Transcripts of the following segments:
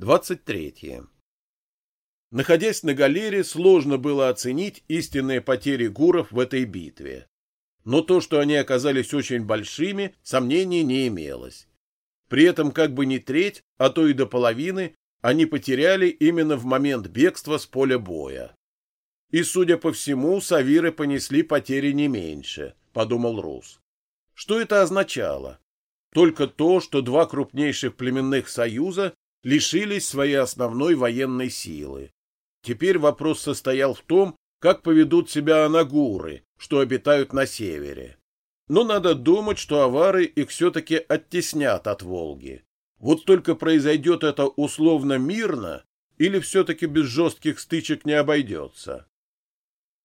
23. Находясь на галере, сложно было оценить истинные потери гуров в этой битве. Но то, что они оказались очень большими, сомнений не имелось. При этом как бы не треть, а то и до половины, они потеряли именно в момент бегства с поля боя. И, судя по всему, савиры понесли потери не меньше, подумал Рус. Что это означало? Только то, что два крупнейших племенных союза лишились своей основной военной силы. Теперь вопрос состоял в том, как поведут себя анагуры, что обитают на севере. Но надо думать, что авары их все-таки оттеснят от Волги. Вот только произойдет это условно мирно или все-таки без жестких стычек не обойдется.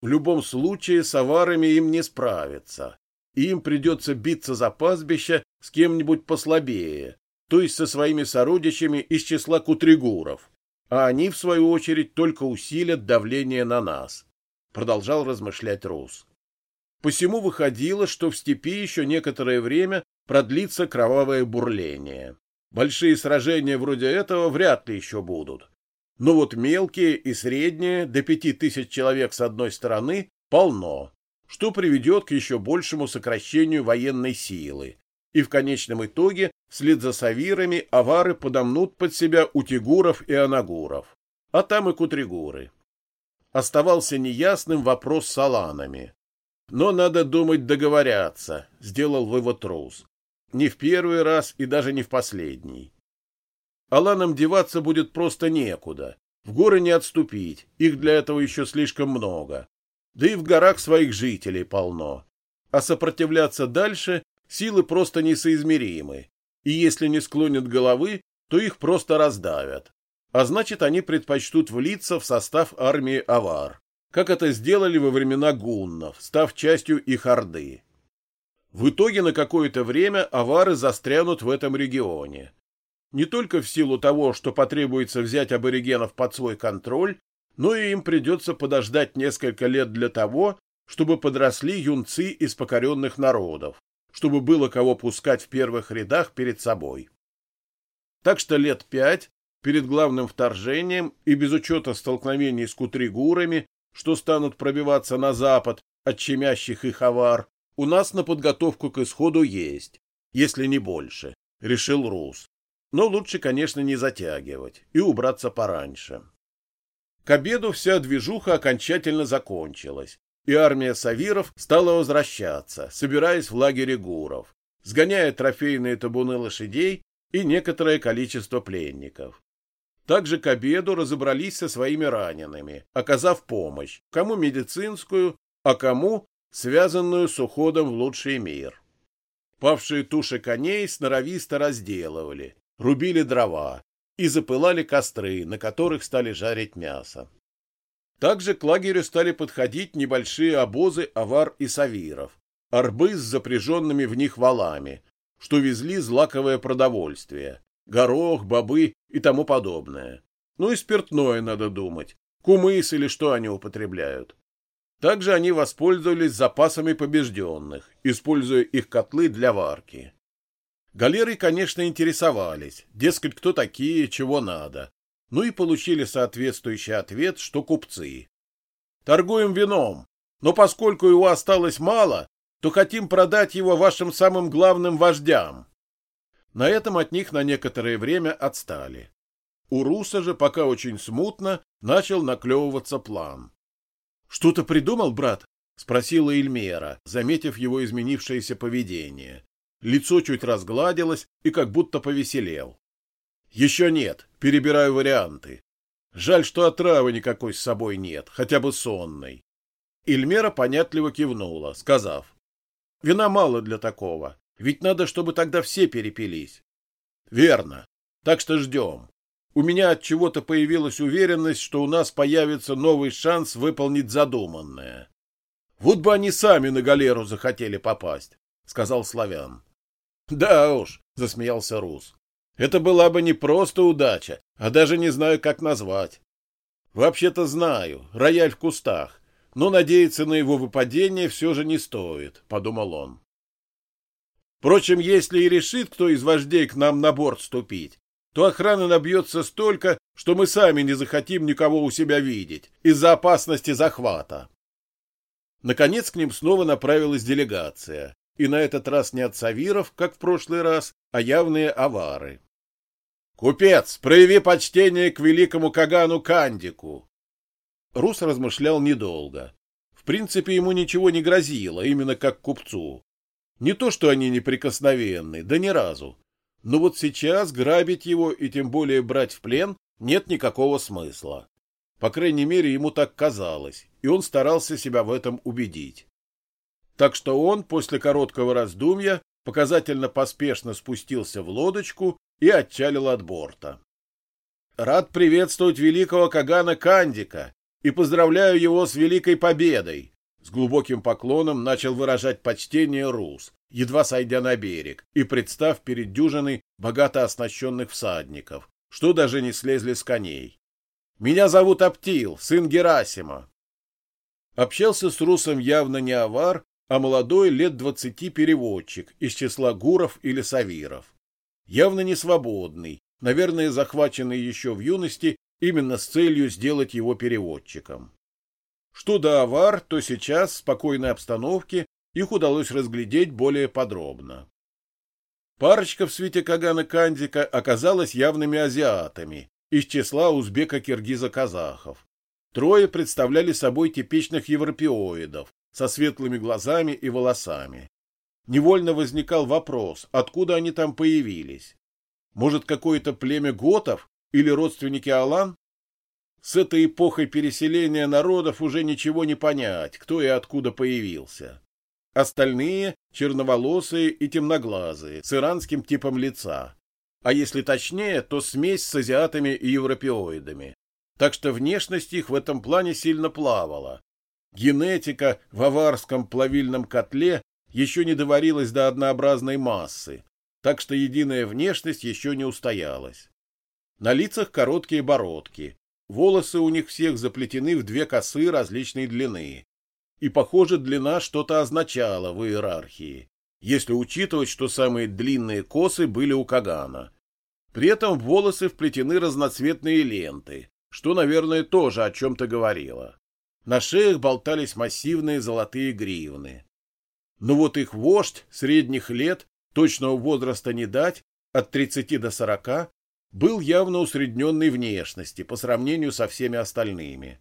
В любом случае с аварами им не справиться, и им придется биться за пастбище с кем-нибудь послабее, то есть со своими сородичами из числа кутригуров, а они, в свою очередь, только усилят давление на нас, продолжал размышлять Рус. Посему выходило, что в степи еще некоторое время продлится кровавое бурление. Большие сражения вроде этого вряд ли еще будут. Но вот мелкие и средние, до пяти тысяч человек с одной стороны, полно, что приведет к еще большему сокращению военной силы. И в конечном итоге, вслед за савирами, авары подомнут под себя утигуров и анагуров, а там и кутригуры. Оставался неясным вопрос с аланами. Но надо думать договорятся, сделал вывод Роуз. Не в первый раз и даже не в последний. Аланам деваться будет просто некуда. В горы не отступить, их для этого еще слишком много. Да и в горах своих жителей полно. А сопротивляться дальше силы просто несоизмеримы. И если не склонят головы, то их просто раздавят. А значит, они предпочтут влиться в состав армии авар, как это сделали во времена гуннов, став частью их орды. В итоге на какое-то время авары застрянут в этом регионе. Не только в силу того, что потребуется взять аборигенов под свой контроль, но и им придется подождать несколько лет для того, чтобы подросли юнцы из покоренных народов, чтобы было кого пускать в первых рядах перед собой. Так что лет пять перед главным вторжением и без учета столкновений с кутригурами, что станут пробиваться на запад от щемящих их авар, у нас на подготовку к исходу есть, если не больше, решил Рус. Но лучше, конечно, не затягивать и убраться пораньше. К обеду вся движуха окончательно закончилась, и армия савиров стала возвращаться, собираясь в лагере гуров, сгоняя трофейные табуны лошадей и некоторое количество пленников. Также к обеду разобрались со своими ранеными, оказав помощь, кому медицинскую, а кому связанную с уходом в лучший мир. Павшие туши коней сноровисто разделывали, рубили дрова и запылали костры, на которых стали жарить мясо. Также к лагерю стали подходить небольшие обозы авар и савиров, арбы с запряженными в них валами, что везли злаковое продовольствие, горох, бобы и тому подобное. Ну и спиртное надо думать, кумыс или что они употребляют. Также они воспользовались запасами побежденных, используя их котлы для варки. Галеры, конечно, интересовались, дескать, кто такие, чего надо. Ну и получили соответствующий ответ, что купцы. Торгуем вином, но поскольку его осталось мало, то хотим продать его вашим самым главным вождям. На этом от них на некоторое время отстали. У Руса же пока очень смутно начал наклевываться план. Что-то придумал, брат? спросила Эльмера, заметив его изменившееся поведение. Лицо чуть разгладилось и как будто повеселел. Еще нет, перебираю варианты. Жаль, что отравы никакой с собой нет, хотя бы сонной. Эльмера понятливо кивнула, сказав: "Вина мало для такого, ведь надо, чтобы тогда все перепились". "Верно. Так что ждем у меня от чего-то появилась уверенность, что у нас появится новый шанс выполнить задуманное. Вот бы они сами на галеру захотели попасть, сказал Славян. Да уж, засмеялся Рус. Это была бы не просто удача, а даже не знаю, как назвать. Вообще-то знаю, рояль в кустах, но надеяться на его выпадение все же не стоит, подумал он. Впрочем, если и решит кто из вождей к нам на борт ступить, то охрана набьется столько, что мы сами не захотим никого у себя видеть из-за опасности захвата. Наконец к ним снова направилась делегация, и на этот раз не от Савиров, как в прошлый раз, а явные авары. «Купец, прояви почтение к великому Кагану Кандику!» Рус размышлял недолго. В принципе, ему ничего не грозило, именно как купцу. Не то, что они неприкосновенны, да ни разу. Но вот сейчас грабить его и тем более брать в плен нет никакого смысла. По крайней мере, ему так казалось, и он старался себя в этом убедить. Так что он после короткого раздумья показательно поспешно спустился в лодочку и отчалил от борта. «Рад приветствовать великого Кагана Кандика и поздравляю его с великой победой!» С глубоким поклоном начал выражать почтение Рус, едва сойдя на берег и представ перед дюжиной богато оснащенных всадников, что даже не слезли с коней. «Меня зовут Аптил, сын Герасима». Общался с Русом явно не авар, а молодой лет двадцати переводчик из числа гуров или савиров. Явно не свободный, наверное, захваченный еще в юности именно с целью сделать его переводчиком. Что до авар, то сейчас в спокойной обстановке их удалось разглядеть более подробно. Парочка в свете Кагана Кандика оказалась явными азиатами из числа узбека-киргиза-казахов. Трое представляли собой типичных европеоидов, со светлыми глазами и волосами. Невольно возникал вопрос, откуда они там появились. Может, какое-то племя готов или родственники Алан? С этой эпохой переселения народов уже ничего не понять, кто и откуда появился. Остальные — черноволосые и темноглазые, с иранским типом лица. А если точнее, то смесь с азиатами и европеоидами. Так что внешность их в этом плане сильно плавала, Генетика в аварском плавильном котле еще не доварилась до однообразной массы, так что единая внешность еще не устоялась. На лицах короткие бородки, волосы у них всех заплетены в две косы различной длины. И, похоже, длина что-то означала в иерархии, если учитывать, что самые длинные косы были у Кагана. При этом в волосы вплетены разноцветные ленты, что, наверное, тоже о чем-то говорило. На шеях болтались массивные золотые гривны. Но вот их вождь средних лет, точного возраста не дать, от 30 до 40, был явно усредненной внешности по сравнению со всеми остальными.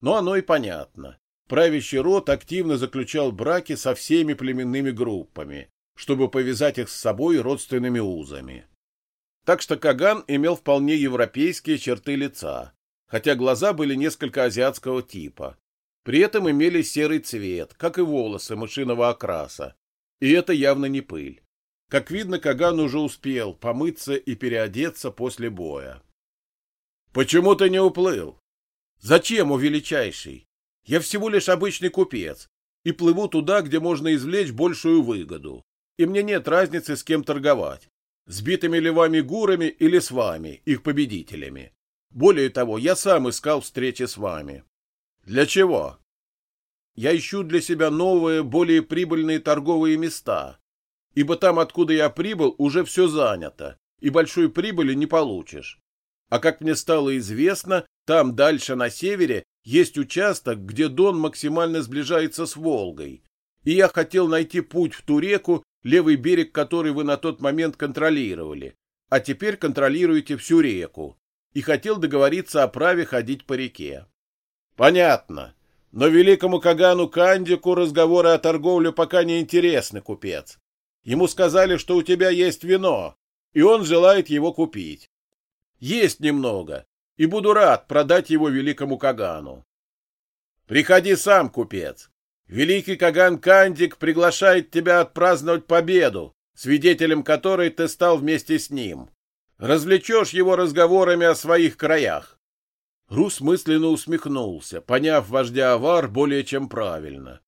Но оно и понятно. Правящий род активно заключал браки со всеми племенными группами, чтобы повязать их с собой родственными узами. Так что Каган имел вполне европейские черты лица, хотя глаза были несколько азиатского типа, при этом имели серый цвет, как и волосы мышиного окраса. И это явно не пыль. Как видно, Каган уже успел помыться и переодеться после боя. «Почему ты не уплыл?» «Зачем, у величайший? Я всего лишь обычный купец и плыву туда, где можно извлечь большую выгоду. И мне нет разницы, с кем торговать. С битыми ли вами гурами или с вами, их победителями. Более того, я сам искал встречи с вами. Для чего? Я ищу для себя новые, более прибыльные торговые места, ибо там, откуда я прибыл, уже все занято, и большой прибыли не получишь. А как мне стало известно, там дальше на севере есть участок, где Дон максимально сближается с Волгой, и я хотел найти путь в ту реку, левый берег которой вы на тот момент контролировали, а теперь контролируете всю реку, и хотел договориться о праве ходить по реке. Понятно. Но великому Кагану Кандику разговоры о торговле пока не интересны, купец. Ему сказали, что у тебя есть вино, и он желает его купить. Есть немного, и буду рад продать его великому Кагану. Приходи сам, купец. Великий Каган Кандик приглашает тебя отпраздновать победу, свидетелем которой ты стал вместе с ним. Развлечешь его разговорами о своих краях. Рус мысленно усмехнулся, поняв вождя Авар более чем правильно.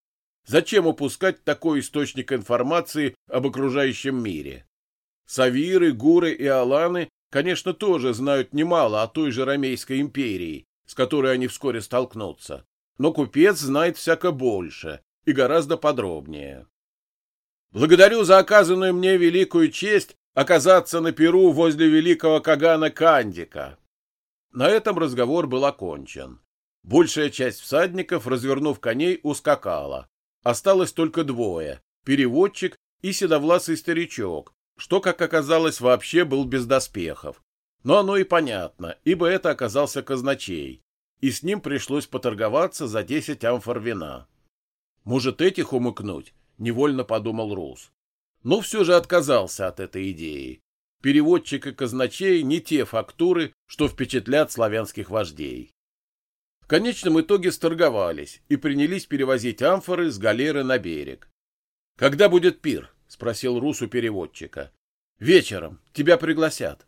Зачем упускать такой источник информации об окружающем мире? Савиры, Гуры и Аланы, конечно, тоже знают немало о той же Ромейской империи, с которой они вскоре столкнутся. Но купец знает всяко больше и гораздо подробнее. Благодарю за оказанную мне великую честь оказаться на Перу возле великого Кагана Кандика. На этом разговор был окончен. Большая часть всадников, развернув коней, ускакала. Осталось только двое — переводчик и седовласый старичок, что, как оказалось, вообще был без доспехов. Но оно и понятно, ибо это оказался казначей, и с ним пришлось поторговаться за десять амфор вина. Может, этих умыкнуть? — невольно подумал Рус. Но все же отказался от этой идеи. Переводчик и казначей не те фактуры, что впечатлят славянских вождей. В конечном итоге сторговались и принялись перевозить амфоры с галеры на берег. «Когда будет пир?» — спросил Рус у переводчика. «Вечером. Тебя пригласят».